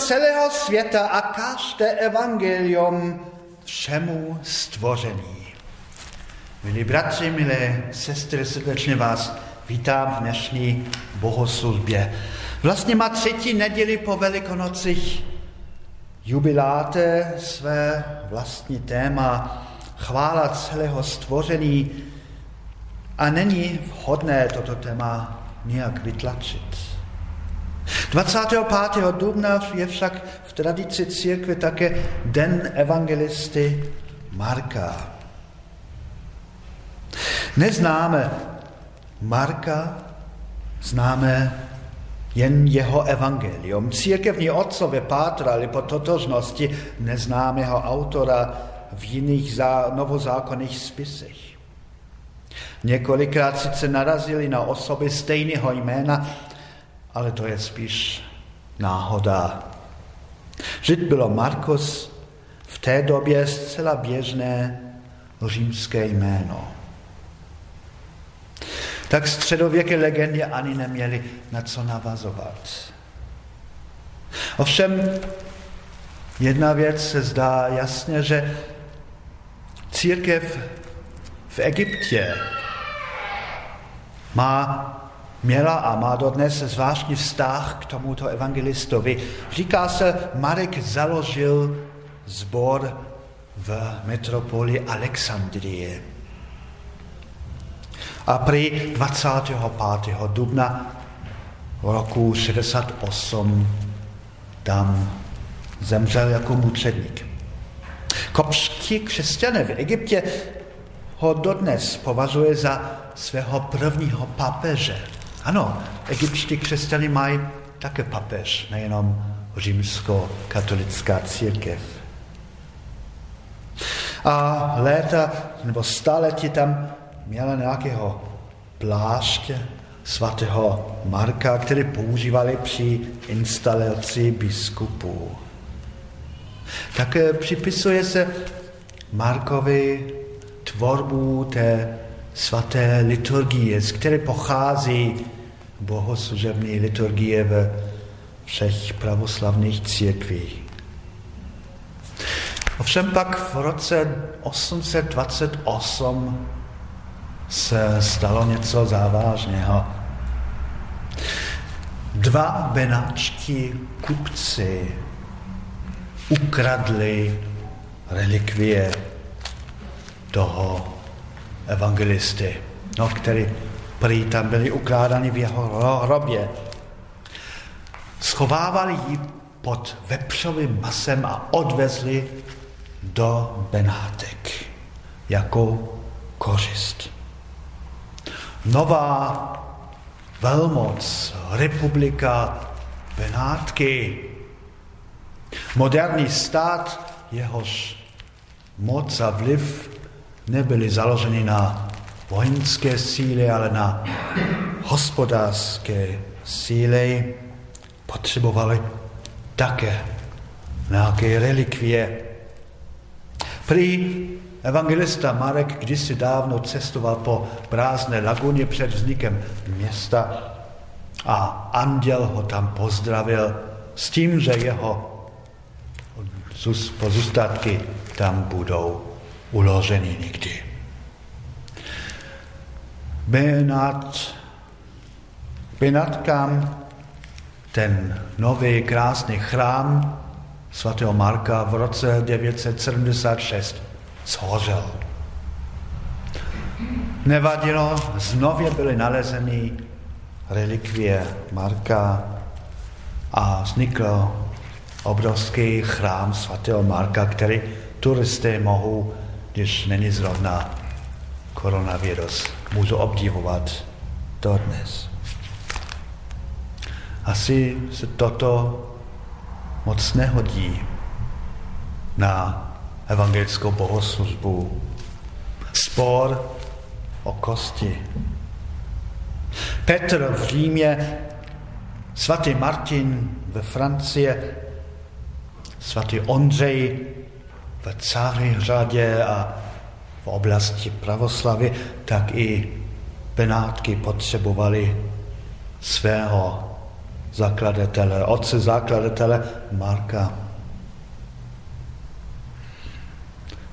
Celého světa a kažte evangelium všemu stvoření. Milí bratři, milé sestry, srdečně vás vítám v dnešní bohoslužbě. Vlastně má třetí neděli po Velikonocích jubiláte své vlastní téma chvála celého stvoření a není vhodné toto téma nějak vytlačit. 25. dubna je však v tradici církve také den evangelisty Marka. Neznáme Marka, známe jen jeho evangelium. Církevní otcové pátrali po totožnosti neznámého autora v jiných zá, novozákonných spisech. Několikrát sice narazili na osoby stejného jména, ale to je spíš náhoda. Žid bylo Markus v té době zcela běžné římské jméno. Tak středověké legendě ani neměli na co navazovat. Ovšem, jedna věc se zdá jasně, že církev v Egyptě má měla a má dodnes zvláštní vztah k tomuto evangelistovi. Říká se, Marek založil zbor v metropoli Alexandrie. A při 25. dubna roku 68 tam zemřel jako mučedník. Kopští křesťané v Egyptě ho dodnes považuje za svého prvního papeže. Ano, egyptští křesťany mají také papež, nejenom římsko-katolická církev. A léta nebo staletí tam měla nějakého pláště svatého Marka, který používali při instalaci biskupů. Také připisuje se Markovi tvorbu té svaté liturgie, z které pochází bohoslužební liturgie ve všech pravoslavných církvích. Ovšem pak v roce 828 se stalo něco závažného. Dva benáčtí kupci ukradli relikvie toho evangelisty, no, který prý tam byli ukládány v jeho hrobě. Schovávali ji pod vepřovým masem a odvezli do Benátek jako kořist. Nová velmoc, republika Benátky, moderní stát, jehož moc a vliv nebyly založeny na vojenské síly, ale na hospodářské síly, potřebovali také nějaké relikvie. Prý evangelista Marek kdysi dávno cestoval po prázdné laguně před vznikem města a anděl ho tam pozdravil s tím, že jeho pozůstatky tam budou uložený nikdy. Benat, Benatkám ten nový krásný chrám svatého Marka v roce 976 shořel. Nevadilo, znově byly nalezeny relikvie Marka a vznikl obrovský chrám svatého Marka, který turisté mohou když není zrovna koronavirus. Můžu obdivovat dnes. Asi se toto moc nehodí na evangelickou bohoslužbu. Spor o kosti. Petr v Římě, svatý Martin ve Francii, svatý Ondřej v Cáryhradě a v oblasti pravoslavy, tak i Benátky potřebovali svého zakladatele, otce zakladatele Marka.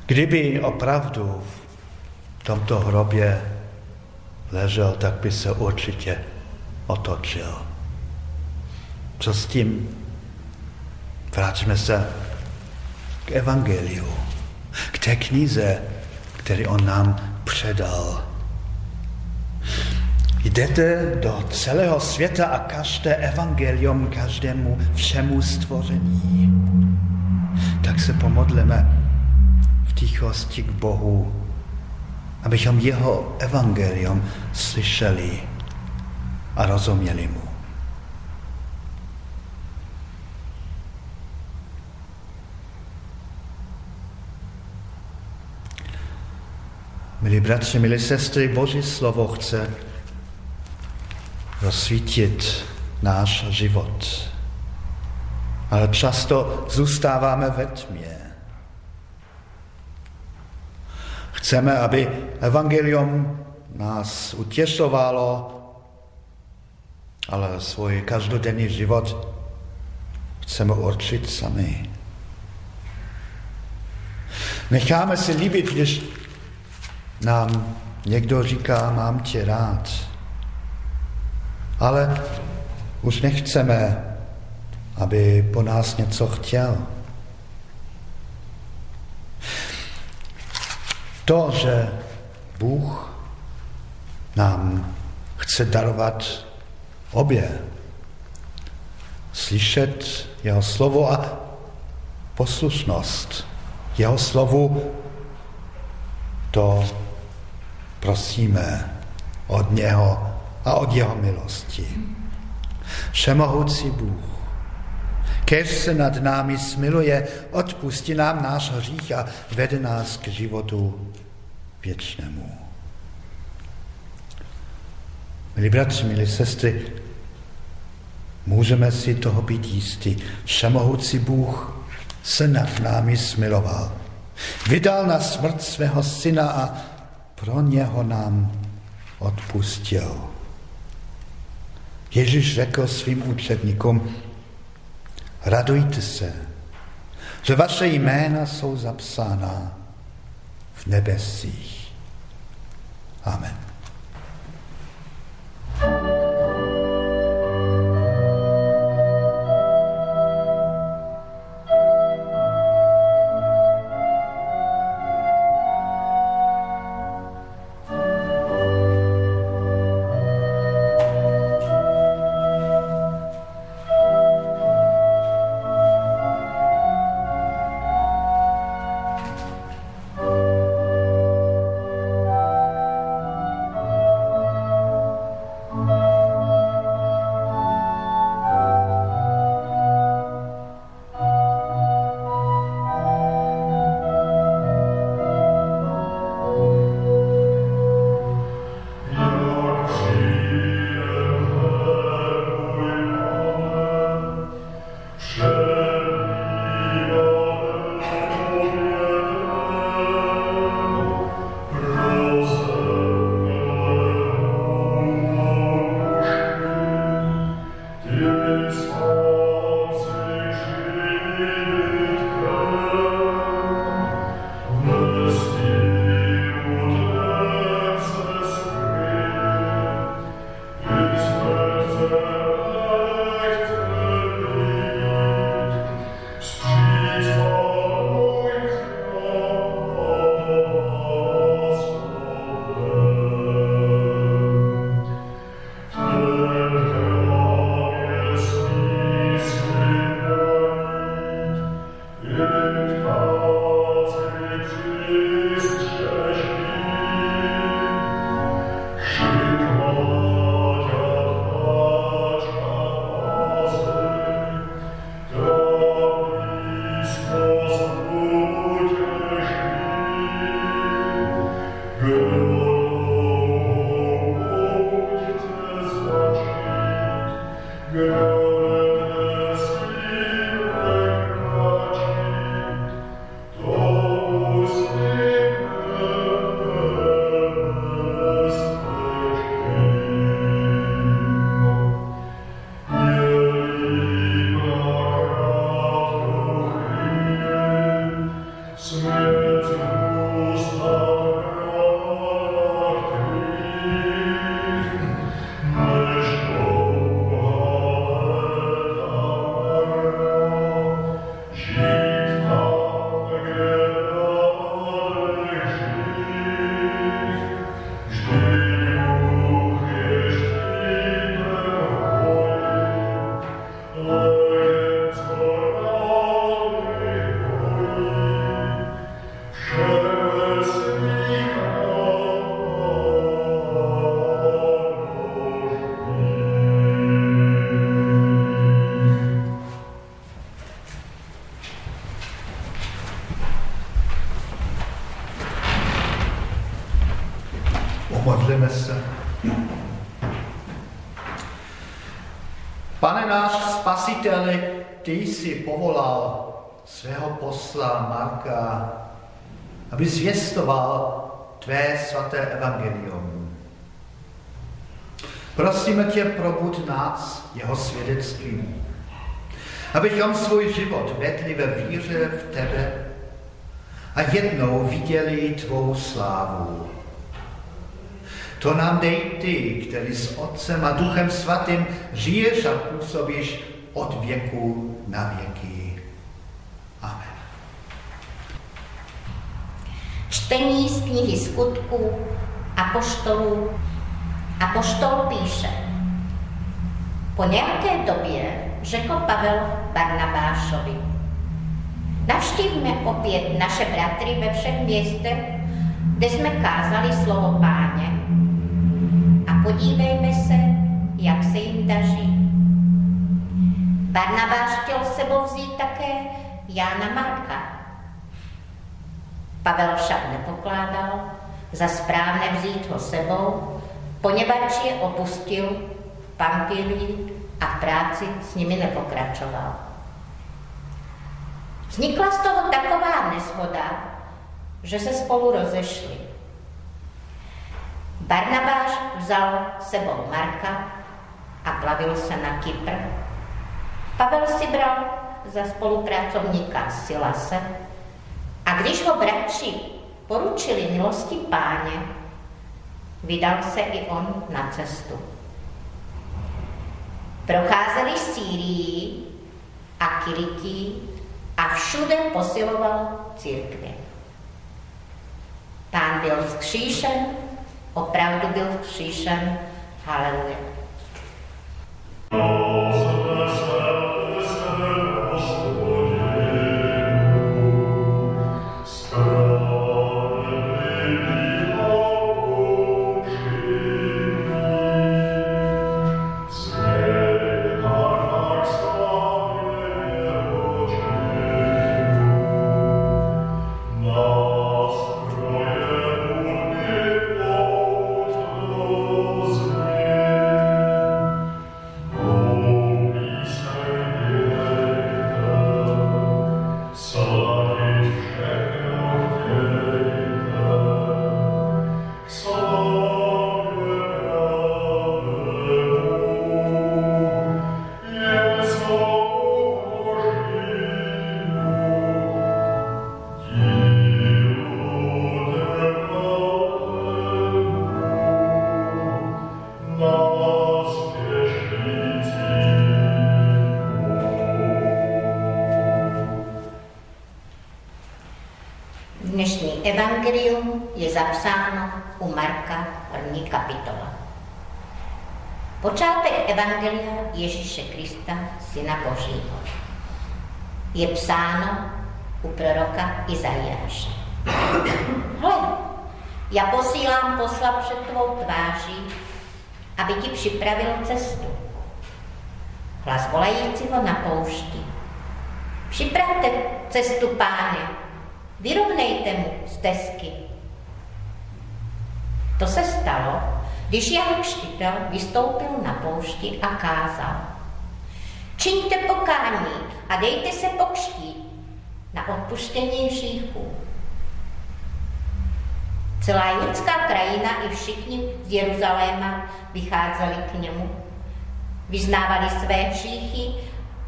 Kdyby opravdu v tomto hrobě ležel, tak by se určitě otočil. Co s tím? Vrátíme se k Evangeliu, k té knize, který on nám předal. Jdete do celého světa a každé evangelium každému všemu stvoření. Tak se pomodleme v tichosti k Bohu, abychom jeho evangelium slyšeli a rozuměli mu. Milí bratři, milí sestry, Boží slovo chce rozsvítit náš život. Ale často zůstáváme ve tmě. Chceme, aby evangelium nás utěšovalo, ale svůj každodenní život chceme určit sami. Necháme si líbit, když nám někdo říká, mám tě rád. Ale už nechceme, aby po nás něco chtěl. To, že Bůh nám chce darovat obě. Slyšet jeho slovo a poslušnost. Jeho slovu to prosíme od něho a od jeho milosti. Všemohoucí Bůh, kež se nad námi smiluje, odpustí nám náš hřích a vede nás k životu věčnému. Milí bratři, milí sestry, můžeme si toho být jistí. Všemohoucí Bůh se nad námi smiloval. Vydal na smrt svého syna a pro něho nám odpustil. Ježíš řekl svým učedníkům, radujte se, že vaše jména jsou zapsána v nebesích. Amen. Modlíme tě, probud nás jeho svědectvím, abychom svůj život vedli ve víře v tebe a jednou viděli tvou slávu. To nám dej ty, který s Otcem a Duchem Svatým žiješ a působíš od věku na věky. Amen. Čtení z knihy skutků a poštolů. A poštol píše. Po nějaké době řekl Pavel Barnabášovi. Navštívme opět naše bratry ve všech městech, kde jsme kázali slovo páně a podívejme se, jak se jim daří. Barnabáš chtěl sebou vzít také Jána Marka. Pavel však nepokládal za správné vzít ho sebou, poněvadž je opustil v Pampilii a v práci s nimi nepokračoval. Vznikla z toho taková neshoda, že se spolu rozešli. Barnabáš vzal sebou Marka a plavil se na Kypr. Pavel si bral za spolupracovníka Silase a když ho bratři poručili milosti páně, vydal se i on na cestu. Procházeli Sýrii a Kilití a všude posiloval církvě. Pán byl vzkříšen, opravdu byl vzkříšen, haleluja. evangelium je zapsáno u Marka první kapitola. Počátek evangelia Ježíše Krista, Syna Božího. Je psáno u proroka Izajáše. Hle, já posílám posla před tvou tváří, aby ti připravil cestu. Hlas volajícího na poušti. Připravte cestu, páne, Vyrovnejte mu stezky. To se stalo, když Jan Křtitel vystoupil na poušti a kázal. Čiňte pokání a dejte se pokštít na odpuštění hříchů. Celá judská krajina i všichni z Jeruzaléma vycházeli k němu. Vyznávali své hříchy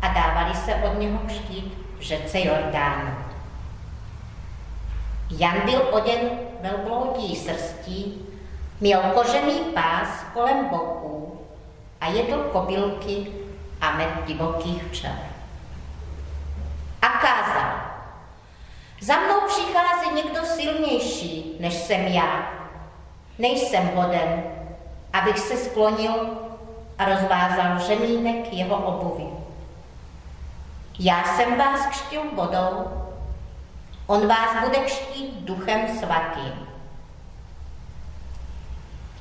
a dávali se od něho kštít v řece Jordánu. Jan byl oděn velbloudí srstí, měl kožený pás kolem boků a jedl kobylky a med divokých včel. A kázal, za mnou přichází někdo silnější, než jsem já. Nejsem hoden, abych se sklonil a rozvázal řemínek jeho obuvy. Já jsem vás křtil vodou, On vás bude kštít duchem svatým.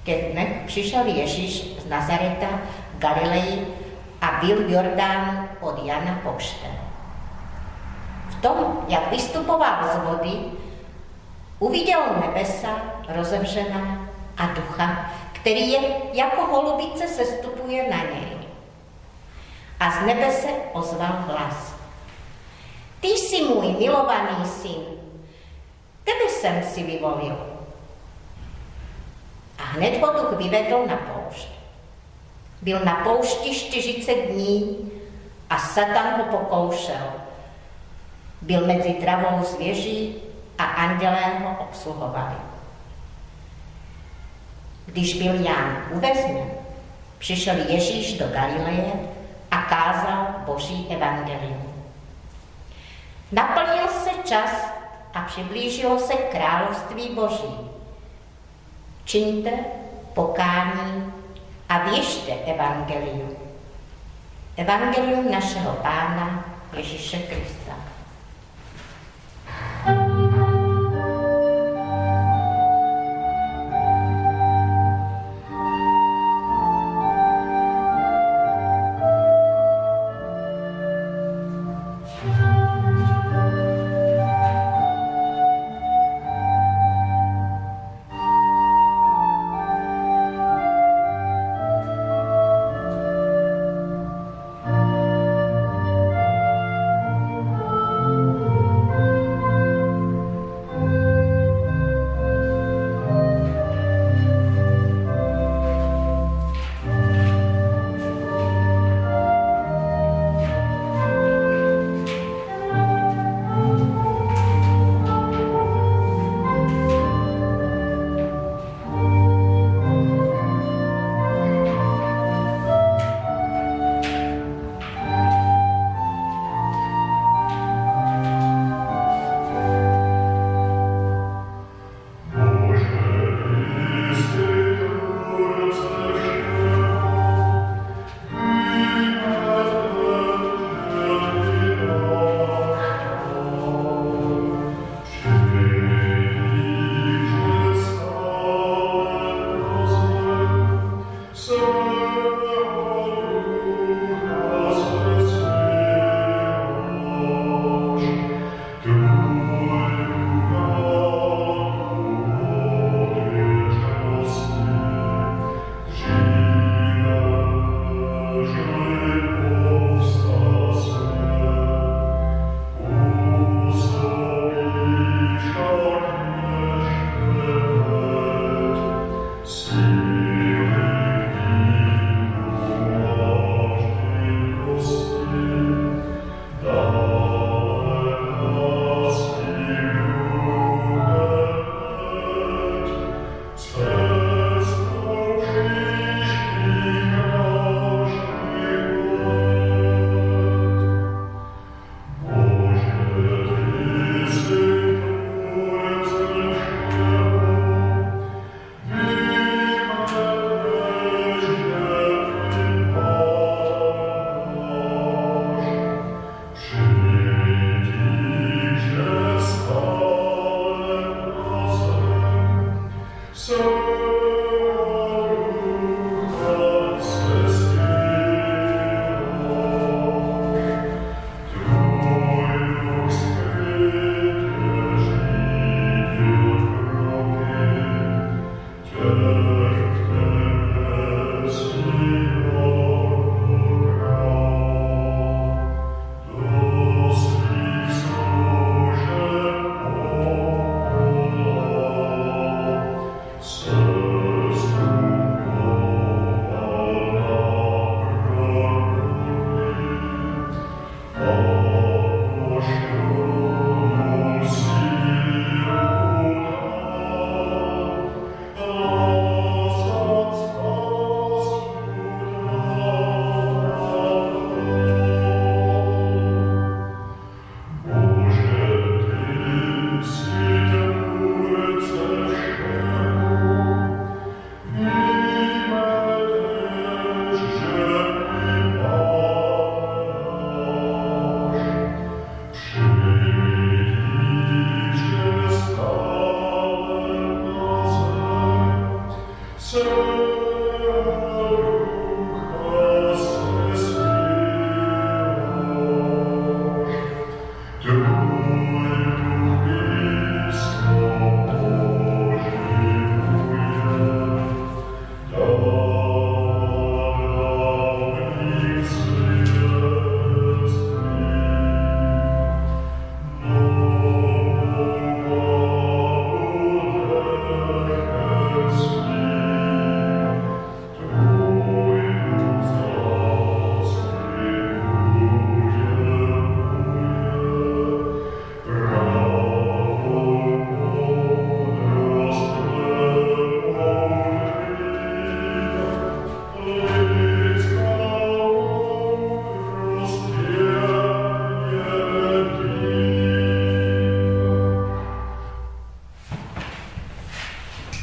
Těch dnech přišel Ježíš z Nazareta v Galileji a byl v Jordánu od Jana pokřten. V tom, jak vystupoval z vody, uviděl nebesa rozevřená a ducha, který je jako holubice sestupuje na něj. A z nebe se ozval hlas. Ty jsi můj milovaný syn, tebe jsem si vyvolil. Hned ho duch vyvedl na poušť. Byl na poušti 40 dní a Satan ho pokoušel. Byl mezi travou zvěří a andělé ho obsluhovali. Když byl Ján uvězněn, přišel Ježíš do Galileje a kázal Boží evangelium. Naplnil se čas a přiblížilo se království Boží. Čiňte pokání a věžte evangelium. Evangelium našeho Pána Ježíše Krista.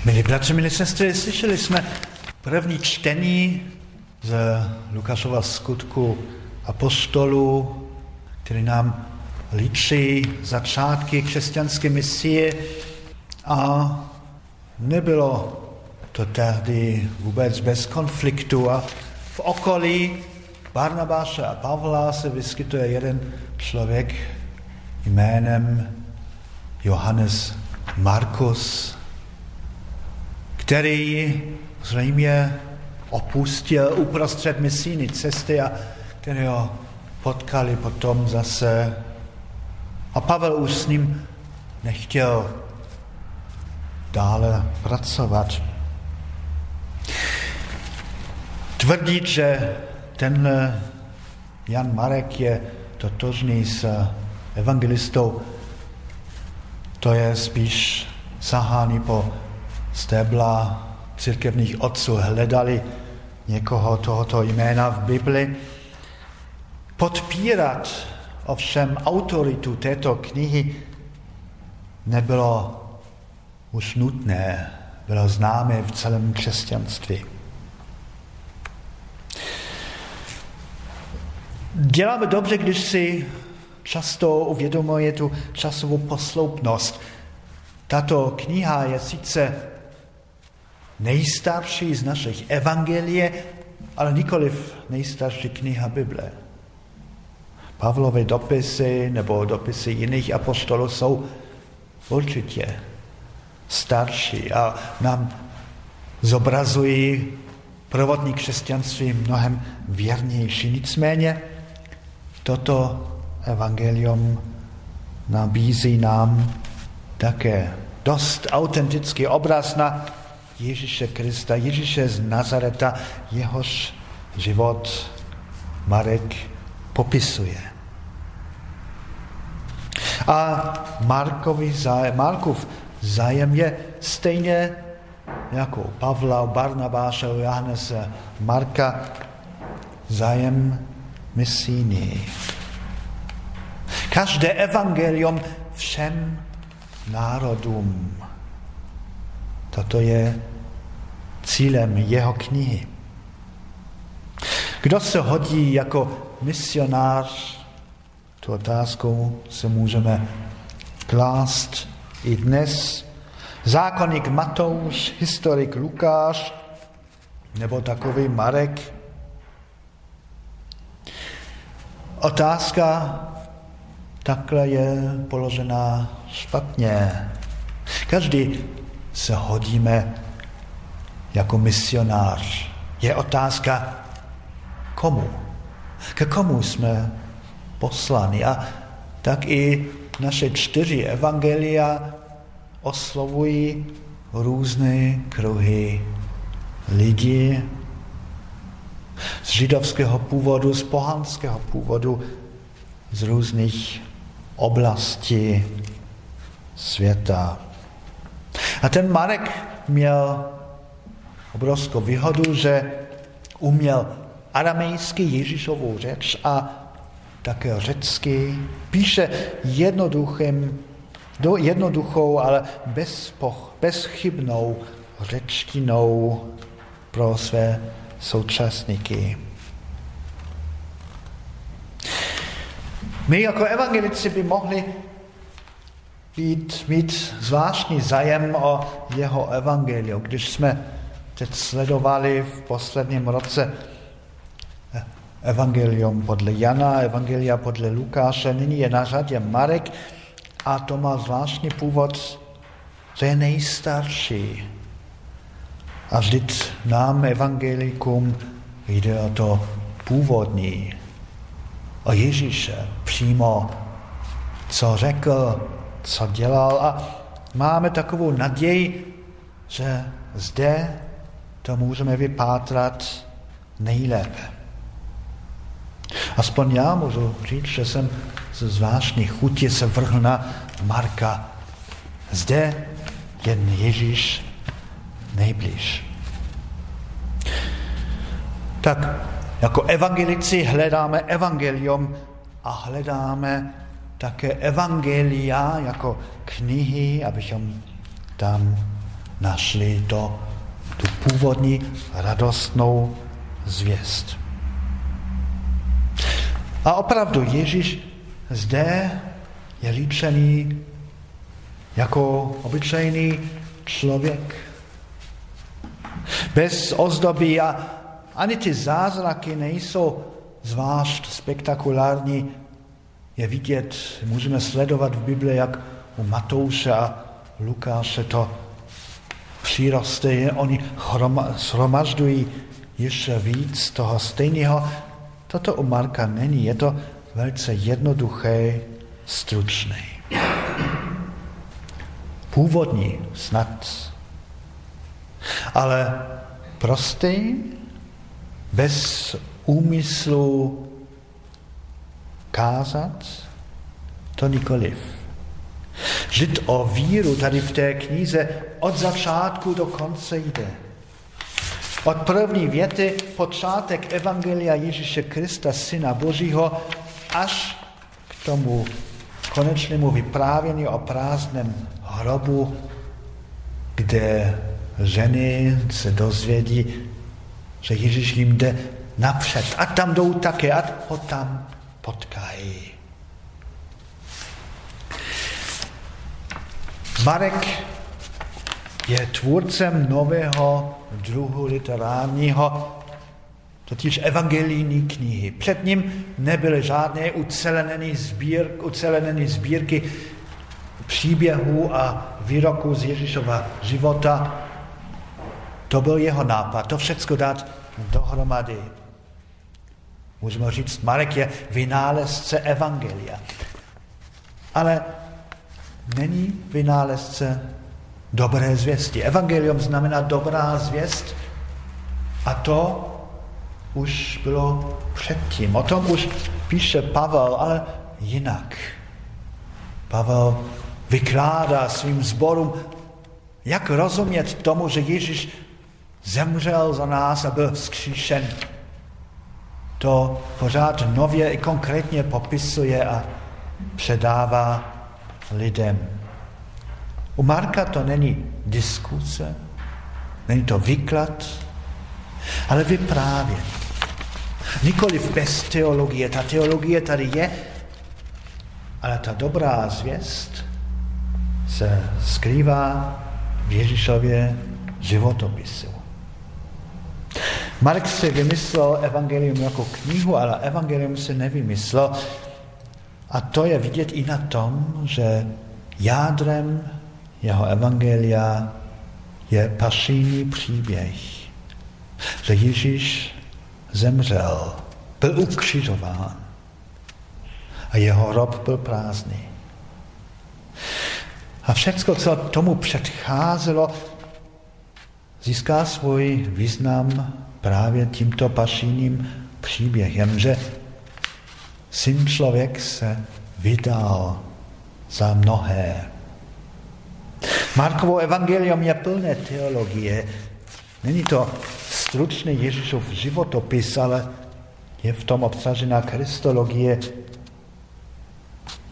Milí bratři, milí sestry, slyšeli jsme první čtení z Lukášova skutku apostolů, který nám líčí začátky křesťanské misie. A nebylo to tehdy vůbec bez konfliktu a v okolí Barnabáše a Pavla se vyskytuje jeden člověk jménem Johannes Markus, který zřejmě opustil uprostřed misijní cesty a kterého potkali potom zase. A Pavel už s ním nechtěl dále pracovat. Tvrdit, že ten Jan Marek je totožný s evangelistou, to je spíš sahání po stébla církevních otců. Hledali někoho tohoto jména v Bibli. Podpírat ovšem autoritu této knihy nebylo už nutné, bylo známé v celém křesťanství. Děláme dobře, když si často uvědomuje tu časovou posloupnost. Tato kniha je sice nejstarší z našich evangelie, ale nikoliv nejstarší kniha Bible. Pavlovy dopisy nebo dopisy jiných apostolů jsou určitě starší a nám zobrazují provodní křesťanství mnohem věrnější. Nicméně toto evangelium nabízí nám také dost autentický obraz na Ježíše Krista, Ježíše z Nazareta, jehož život Marek popisuje. A Markovi zájem, Markův zájem je stejně jako Pavla, Barnabáše, Johannese, Marka, zájem misijní. Každé evangelium všem národům. Toto je cílem jeho knihy. Kdo se hodí jako misionář, tu otázku se můžeme klást i dnes. Zákonník Matouš, historik Lukáš nebo takový Marek. Otázka takhle je položená špatně. Každý se hodíme jako misionář. Je otázka, komu? Ke komu jsme poslani? A tak i naše čtyři evangelia oslovují různé kruhy lidí z židovského původu, z pohanského původu, z různých oblastí světa. A ten Marek měl obrovskou výhodu, že uměl aramejský Ježíšovou řeč a také řecky. Píše jednoduchým, jednoduchou, ale bezpoch, bezchybnou řečtinou pro své současníky. My jako evangelici by mohli být, mít zvláštní zájem o jeho evangelium. Když jsme teď sledovali v posledním roce evangelium podle Jana, evangelia podle Lukáše, nyní je na řadě Marek a to má zvláštní původ, to je nejstarší. A vždyť nám, evangelikům, jde o to původní, o Ježíše přímo, co řekl, co dělal a máme takovou naději, že zde to můžeme vypátrat nejlépe. Aspoň já můžu říct, že jsem ze zvláštní chutě se vrhl na Marka. Zde je Ježíš nejblíž. Tak jako evangelici hledáme evangelium a hledáme také evangelia jako knihy, abychom tam našli to, tu původní radostnou zvěst. A opravdu Ježíš zde je líčený jako obyčejný člověk. Bez ozdoby a ani ty zázraky nejsou zvlášť spektakulární. Je vidět, můžeme sledovat v Bibli, jak u Matouše a Lukáše to přiroste, oni shromažďují ještě víc toho stejného. Toto u Marka není, je to velice jednoduché, stručné. Původní snad, ale prostý, bez úmyslu kázat, to nikoliv. Žít o víru tady v té knize od začátku do konce jde. Od první věty počátek Evangelia Ježíše Krista, Syna Božího, až k tomu konečnému vyprávění o prázdném hrobu, kde ženy se dozvědí, že Ježíš jim jde napřed. A tam jdou také, a ho tam potkají. Marek je tvůrcem nového druhu literárního, totiž evangelijní knihy. Před ním nebyly žádné ucelené, sbír, ucelené sbírky příběhů a výroků z Ježíšova života. To byl jeho nápad, to všechno dát dohromady. Můžeme říct, Marek je vynálezce Evangelia. Ale není vynálezce dobré zvěsti. Evangelium znamená dobrá zvěst a to už bylo předtím. O tom už píše Pavel, ale jinak. Pavel vykládá svým zborům, jak rozumět tomu, že Ježíš zemřel za nás a byl vzkříšen. To pořád nově i konkrétně popisuje a předává lidem. U Marka to není diskuse, není to výklad, ale vyprávění. Nikoliv bez teologie. Ta teologie tady je, ale ta dobrá zvěst se skrývá v Ježíšově životopisu. Mark si vymyslel evangelium jako knihu, ale evangelium si nevymyslel. A to je vidět i na tom, že jádrem jeho evangelia je pasijní příběh. Že Ježíš zemřel, byl ukřižován a jeho hrob byl prázdný. A všechno, co tomu předcházelo, získá svůj význam právě tímto pašíným příběhem, že syn člověk se vydal za mnohé. Markovo evangelium je plné teologie. Není to stručný Ježíšův životopis, ale je v tom obsažená kristologie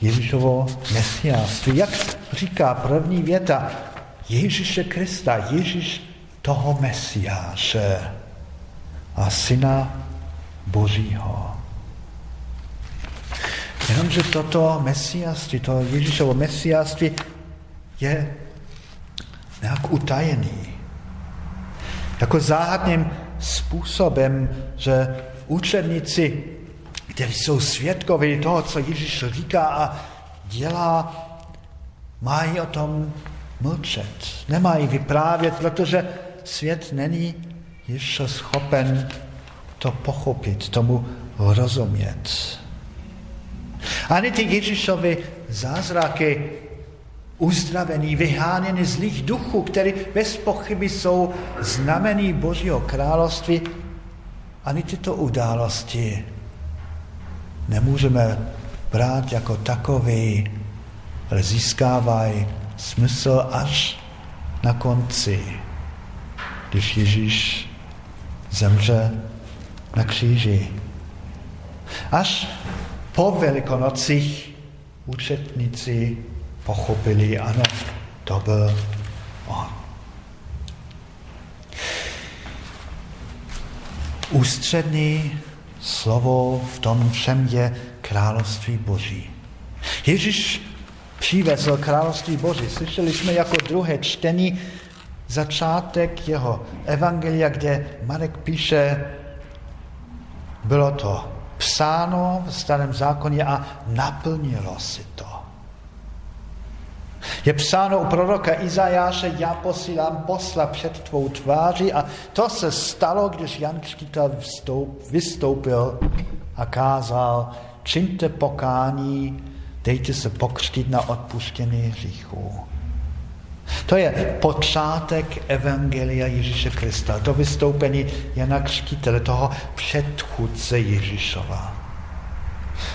Ježíšovo mesiáství. Jak říká první věta, Ježíše Krista, Ježíš toho mesiáše a syna Božího. Jenomže toto mesiáství, to Ježíšovo mesiáství je nějak utajený. Jako záhadným způsobem, že učedníci, kteří jsou svědkovi toho, co Ježíš říká a dělá, mají o tom mlčet. Nemají vyprávět, protože svět není ještě schopen to pochopit, tomu rozumět. Ani ty Ježíšovy zázraky uzdravení, vyhánění zlých duchů, které bez pochyby jsou znamení Božího království, ani tyto události nemůžeme brát jako takový, ale získávají smysl až na konci, když Ježíš zemře na kříži. Až po velikonocích účetníci pochopili, ano, to byl on. Ústřední slovo v tom všem je království Boží. Ježíš přivezl království Boží. Slyšeli jsme jako druhé čtení začátek jeho evangelia, kde Marek píše, bylo to psáno v starém zákoně a naplnilo si to. Je psáno u proroka Izajáše, já posílám posla před tvou tváří a to se stalo, když Jan Křtitel vystoupil a kázal, čiňte pokání, dejte se pokřtit na odpuštění hříchů. To je počátek Evangelia Ježíše Krista, to vystoupení Jana Křtitele, toho předchůdce Ježíšova.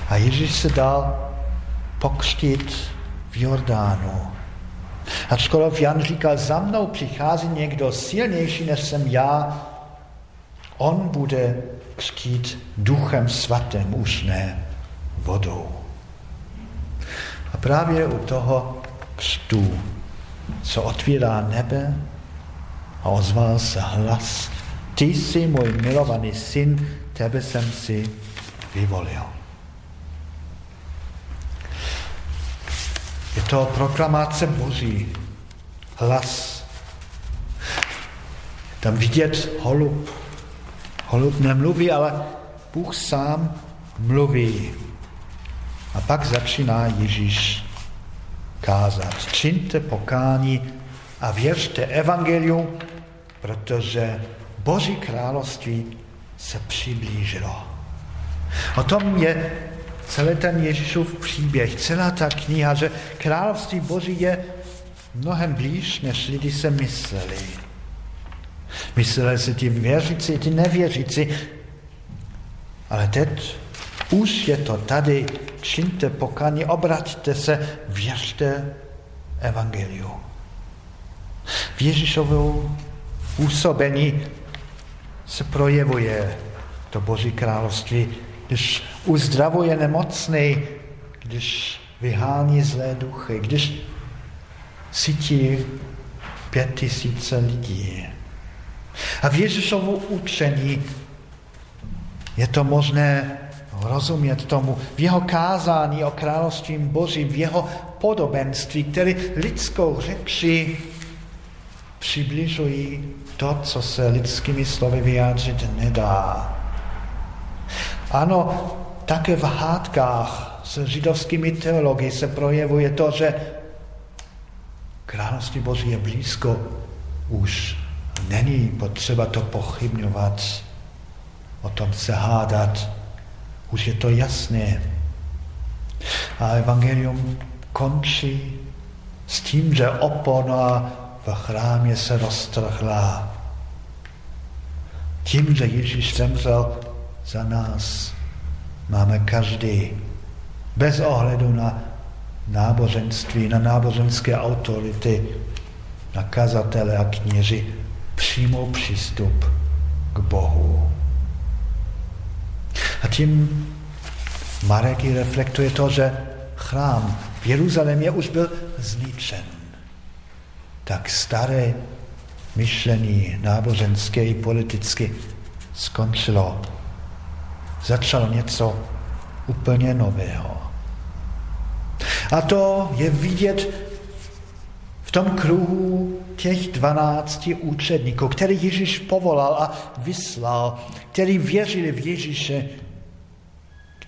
A Ježíš se dal pokřtit v Jordánu. Ačkoliv Jan říkal, za mnou přichází někdo silnější než jsem já, on bude křtít duchem svatým, už ne vodou. A právě u toho křtu se otvírá nebe a ozval se hlas, ty jsi můj milovaný syn, tebe jsem si vyvolil. Je to proklamace Boží, hlas. Tam vidět holub. Holub nemluví, ale Bůh sám mluví. A pak začíná Ježíš kázat. Čiňte pokání a věřte evangeliu, protože Boží království se přiblížilo. O tom je celý ten Ježíšův příběh, celá ta kniha, že království Boží je mnohem blíž, než lidi se mysleli. Mysleli si ti věřící, ti nevěřící, ale teď už je to tady, čiňte pokání, obraťte se, věřte evangeliu. V Ježíšovou působení se projevuje to Boží království, když uzdravuje nemocný, když vyhání zlé duchy, když cítí pět tisíce lidí. A v Ježíšovu učení je to možné rozumět tomu, v jeho kázání o království Božím, v jeho podobenství, které lidskou řeči přibližují to, co se lidskými slovy vyjádřit nedá. Ano, také v hádkách s židovskými teology se projevuje to, že království Boží je blízko, už není potřeba to pochybňovat, o tom se hádat, už je to jasné. A evangelium končí s tím, že opona v chrámě se roztrhla. Tím, že Ježíš zemřel za nás, máme každý, bez ohledu na náboženství, na náboženské autority, na kazatele a kněži, přímou přístup k Bohu. A tím Marek i reflektuje to, že chrám v Jeruzalémě už byl zničen. Tak staré myšlení náboženské i politicky skončilo. Začalo něco úplně nového. A to je vidět v tom kruhu těch dvanácti účetníků, který Ježíš povolal a vyslal, který věřili v Ježíše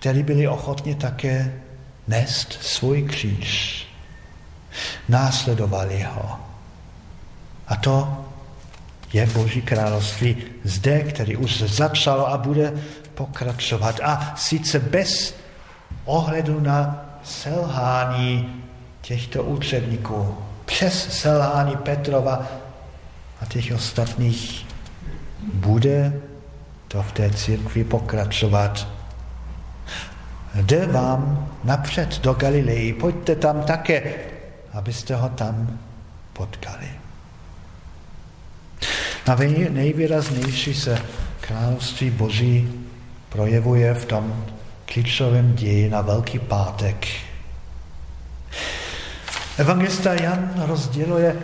kteří byli ochotni také nést svůj kříž. Následovali ho. A to je Boží království zde, který už začalo a bude pokračovat. A sice bez ohledu na selhání těchto učedníků, přes selhání Petrova a těch ostatních, bude to v té církvi pokračovat jde vám napřed do Galilei, pojďte tam také, abyste ho tam potkali. Na nejvýraznější se království Boží projevuje v tom klíčovém ději na Velký pátek. Evangelista Jan rozděluje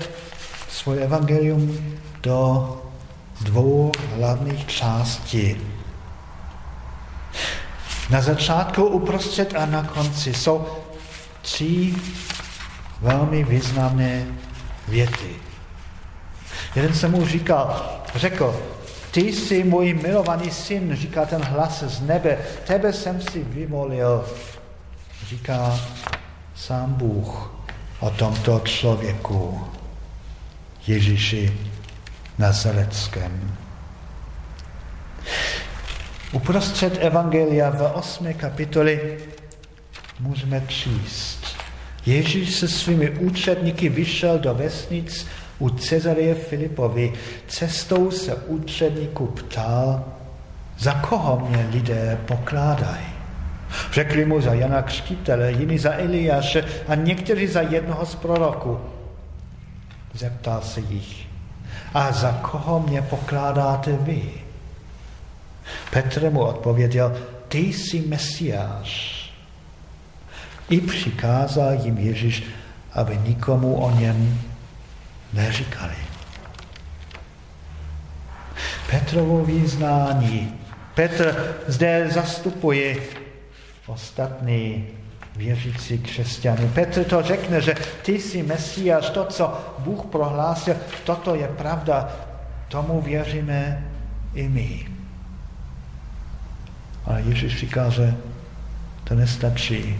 svůj evangelium do dvou hlavních částí. Na začátku, uprostřed a na konci jsou tři velmi významné věty. Jeden se mu říkal, řekl, ty jsi můj milovaný syn, říká ten hlas z nebe, tebe jsem si vyvolil, říká sám Bůh o tomto člověku, Ježíši Nazareckém. Uprostřed Evangelia v 8. kapitoli můžeme číst. Ježíš se svými účetníky vyšel do vesnic u Cezareje Filipovi. Cestou se účetníku ptal, za koho mě lidé pokládají. Řekli mu za Jana Křtitele, jiný za Eliáše a někteří za jednoho z proroků. Zeptal se jich, a za koho mě pokládáte vy? Petr mu odpověděl, ty jsi Mesiáš. I přikázal jim Ježíš, aby nikomu o něm neříkali. Petrovo význání. Petr zde zastupuje ostatní věřící křesťany. Petr to řekne, že ty jsi Mesiáš, to, co Bůh prohlásil, toto je pravda, tomu věříme i my. Ale Ježíš říká, že to nestačí.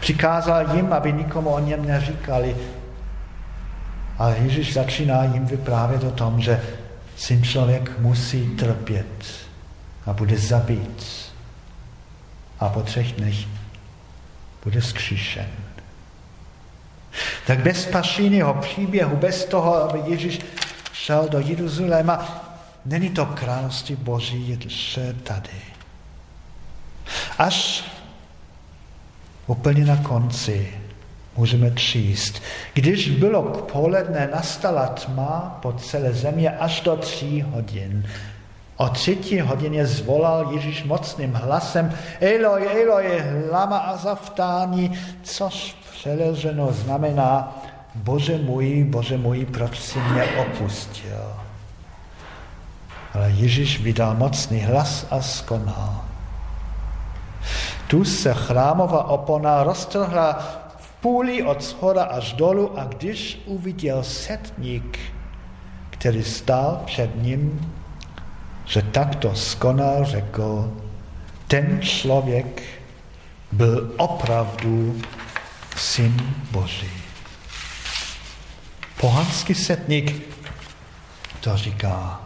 Přikázal jim, aby nikomu o něm neříkali. Ale Ježíš začíná jim vyprávět o tom, že syn člověk musí trpět a bude zabít. A po třech dnech bude zkříšen. Tak bez pašíního příběhu, bez toho, aby Ježíš šel do Jeruzaléma, není to království Boží ještě tady. Až úplně na konci můžeme číst. Když bylo k poledne, nastala tma po celé země až do tří hodin. O třetí hodině zvolal Ježíš mocným hlasem Eloj, Eloj, lama azaftáni, což přeleženo znamená Bože můj, Bože můj, proč jsi mě opustil? Ale Ježíš vydal mocný hlas a skonal. Tu se chrámová opona roztrhla v půli od shora až dolů a když uviděl setník, který stál před ním, že takto skonal, řekl, ten člověk byl opravdu syn Boží. Pohanský setník to říká.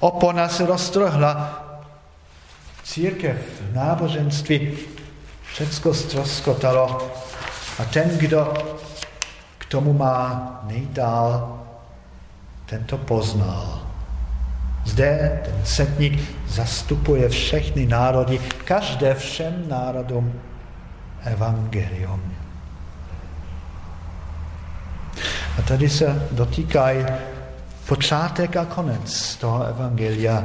Opona se roztrhla, církev, náboženství, všecko ztroskotalo a ten, kdo k tomu má nejdál, ten to poznal. Zde ten setník zastupuje všechny národy, každé všem národům evangelium. A tady se dotýkají počátek a konec toho evangelia.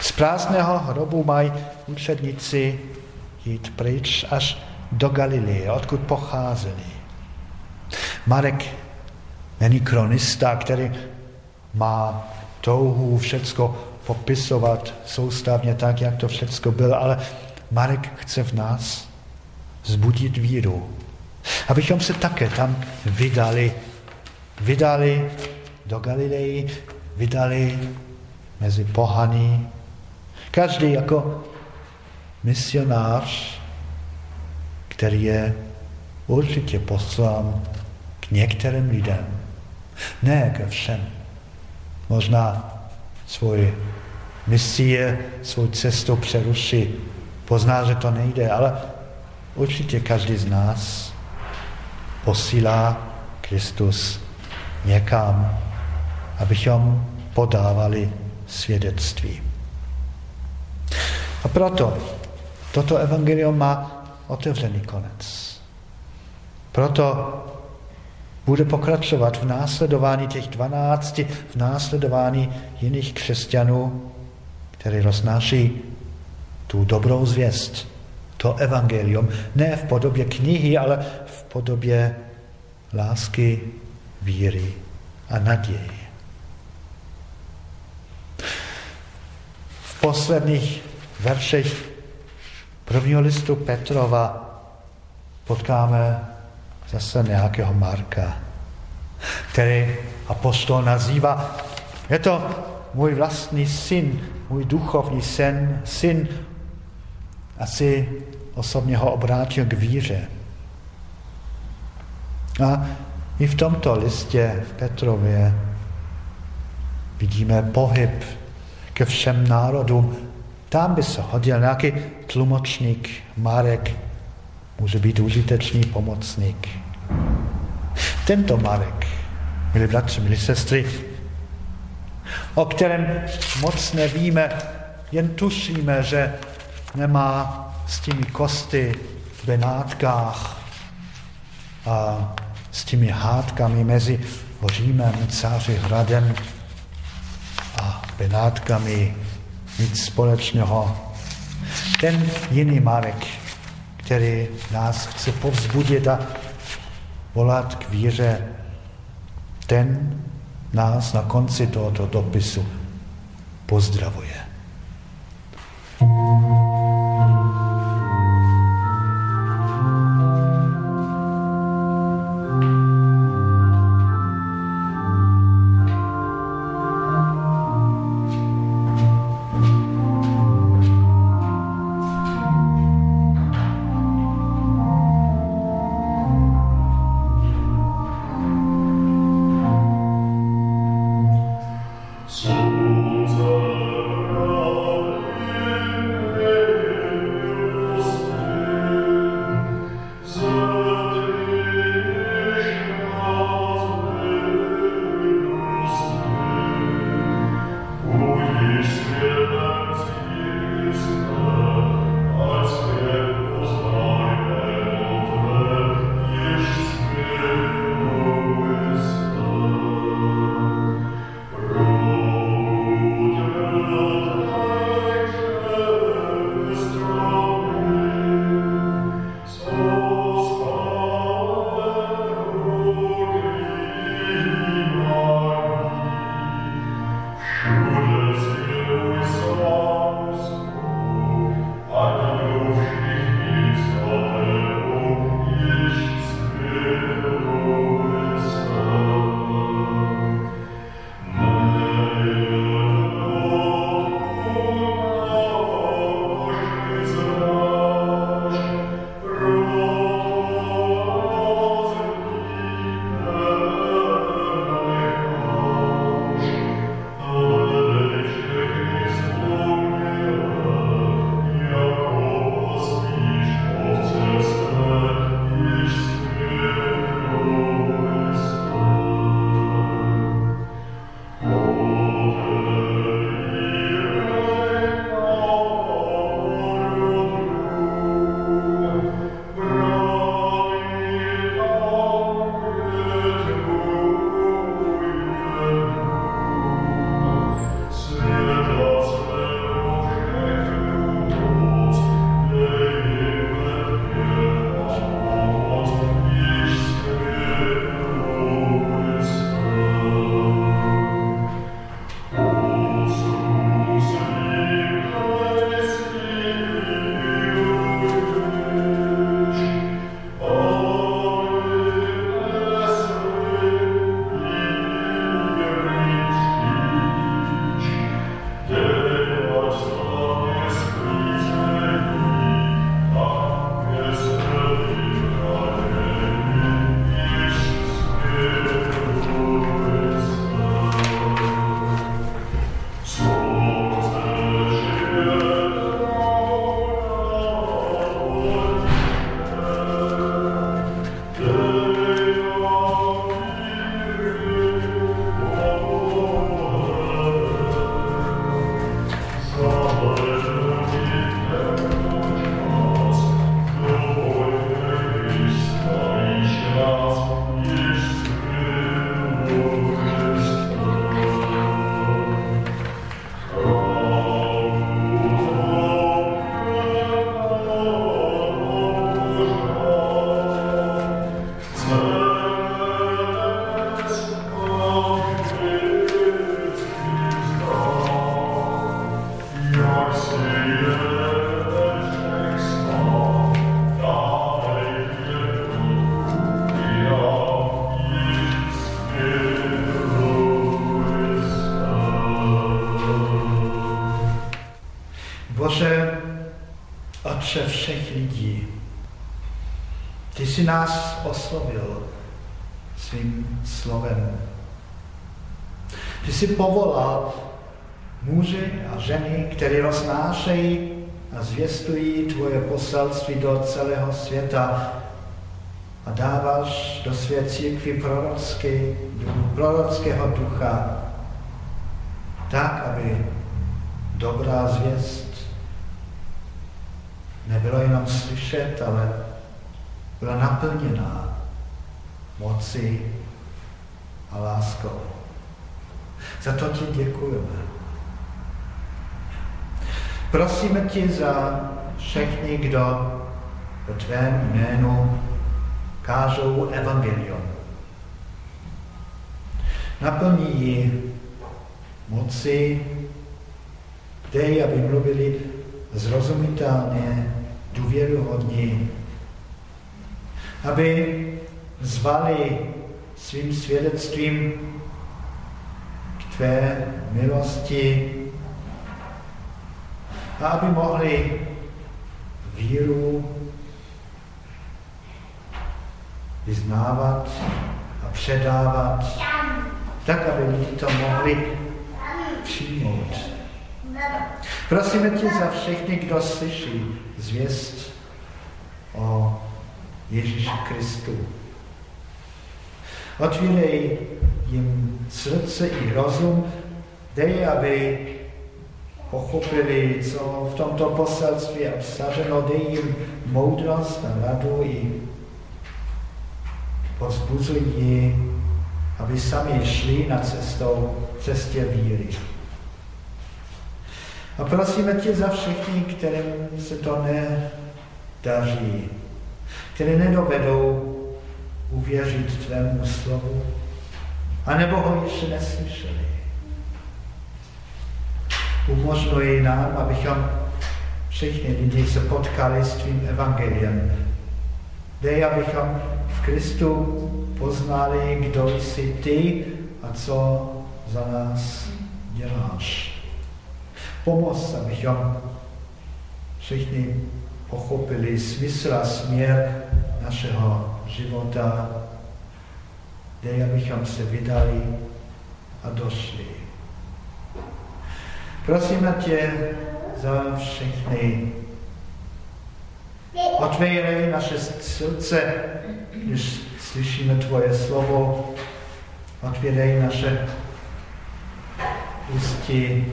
Z prázdného hrobu mají učedníci jít pryč až do Galileje, odkud pocházeli. Marek není kronista, který má touhu všecko popisovat soustavně tak, jak to všecko bylo, ale Marek chce v nás zbudit víru. Abychom se také tam vydali, vydali do Galileji, vydali mezi pohany. Každý jako misionář, který je určitě poslán k některým lidem, ne ke všem. Možná svoji misie, svou cestu přeruší, pozná, že to nejde, ale určitě každý z nás posílá Kristus někam, abychom podávali svědectví. A proto toto evangelium má otevřený konec. Proto bude pokračovat v následování těch dvanácti, v následování jiných křesťanů, který roznáší tu dobrou zvěst, to evangelium, ne v podobě knihy, ale v podobě lásky, víry a naději. Posledních veršech prvního listu Petrova potkáme zase nějakého Marka, který apostol nazývá, je to můj vlastní syn, můj duchovní sen, syn, asi osobně ho obrátil k víře. A i v tomto listě v Petrově vidíme pohyb ke všem národům. Tam by se hodil nějaký tlumočník, Marek, může být užitečný pomocník. Tento Marek, milí bratři, milí sestry, o kterém moc nevíme, jen tušíme, že nemá s těmi kosty v Benátkách a s těmi hádkami mezi Římem, cáři hradem a Benátkami nic společného. Ten jiný Marek, který nás chce povzbudit a volat k víře, ten nás na konci tohoto dopisu pozdravuje. Otče nás oslovil svým slovem. Ty jsi povolal muži a ženy, které roznášejí a zvěstují tvoje poselství do celého světa a dáváš do své církvy prorocké, prorockého ducha, tak, aby dobrá zvěst nebyla jenom slyšet, ale byla naplněná moci a láskou. Za to ti děkujeme. Prosíme tě za všechny, kdo ve tvém jménu kážou evangelium. Naplní ji moci, dej, aby mluvili zrozumitelně, důvěruhodně, aby zvali svým svědectvím k tvé milosti a aby mohli víru vyznávat a předávat, tak, aby lidi to mohli přijmout. Prosíme tě za všechny, kdo slyší zvěst o Ježíši Kristu. Otvírej jim srdce i rozum, dej, aby pochopili, co v tomto poselství je obsaženo, dej jim moudrost a radu i pozbuzuj ji, aby sami šli na cestou, cestě víry. A prosíme tě za všechny, kterým se to nedaří, které nedovedou uvěřit tvému slovu, anebo ho ještě neslyšeli. Umožňuji nám, abychom všichni lidi se potkali s tvým evangeliem. Dej, abychom v Kristu poznali, kdo jsi ty a co za nás děláš. Pomoz, abychom všichni pochopili smysl a směr našeho života. Dej, abychom se vydali a došli. Prosíme tě za všechny. Otvírej naše srdce, když slyšíme tvoje slovo. Otvírej naše ústí,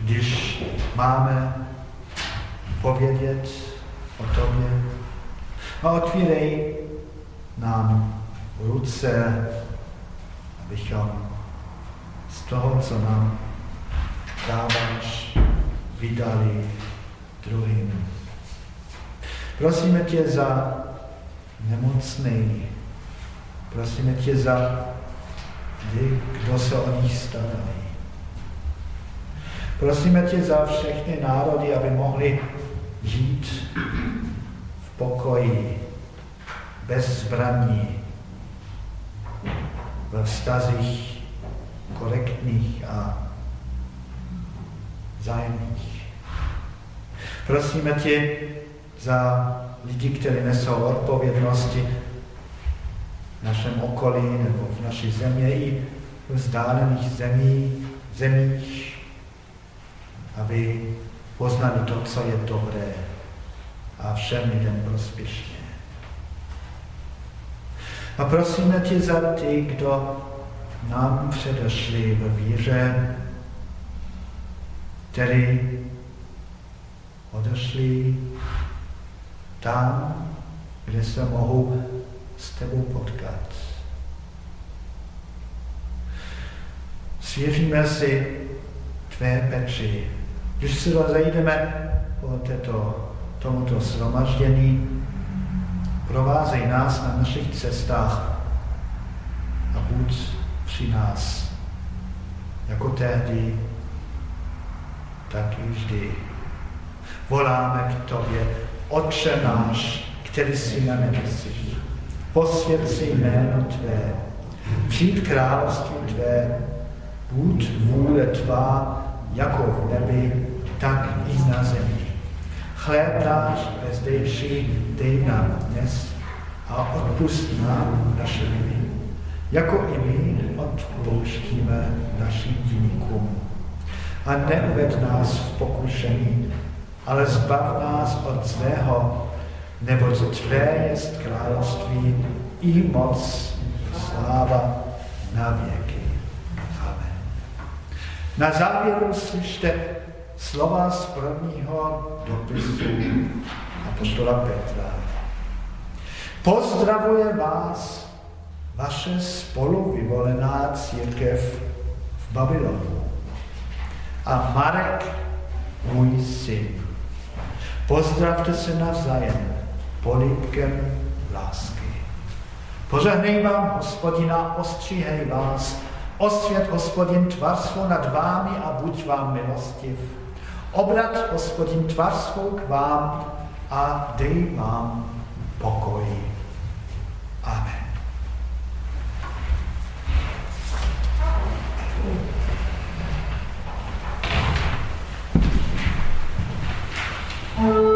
když máme povědět o tobě. A otvírej nám ruce, abychom z toho, co nám dáváš, vydali druhým. Prosíme tě za nemocný. Prosíme tě za ty, kdo se o nich starají. Prosíme tě za všechny národy, aby mohli žít v pokoji, bez zbraní, ve vztazích korektních a zájemných. Prosíme tě za lidi, kteří nesou odpovědnosti v našem okolí nebo v naší země i v vzdálených zemí, zemích, aby poznali to, co je dobré a všem lidem prospěšně. A prosíme tě za ty, kdo nám předešli ve víře, který odešli tam, kde se mohou s tebou potkat. Svěříme si tvé peči. Když se zajdeme po této, tomuto shromaždění, provázej nás na našich cestách a buď při nás, jako tehdy, tak i vždy. Voláme k tobě, Otče náš, který jsi na nebesích, posvěd si jméno Tvé, přijít království Tvé, buď vůle Tvá, jako v nebi, tak i na zemi. Chléb náš bezdejší dej nám dnes a odpust nám naše viny, jako i my odpouštíme našim vynikům. A neuved nás v pokušení, ale zbav nás od zlého, nebo tvé jest království i moc, sláva na věky. Amen. Na závěru slyšte slova z prvního dopisu apostola Petra. Pozdravuje vás vaše spolu vyvolená církev v Babylonu. A Marek, můj syn. Pozdravte se navzájem polípkem lásky. Požehnej vám, hospodina, ostříhej vás, osvět hospodin tvar svou nad vámi a buď vám milostiv. Obrat hospodin tvář svou k vám a dej vám pokoj. Amen. thank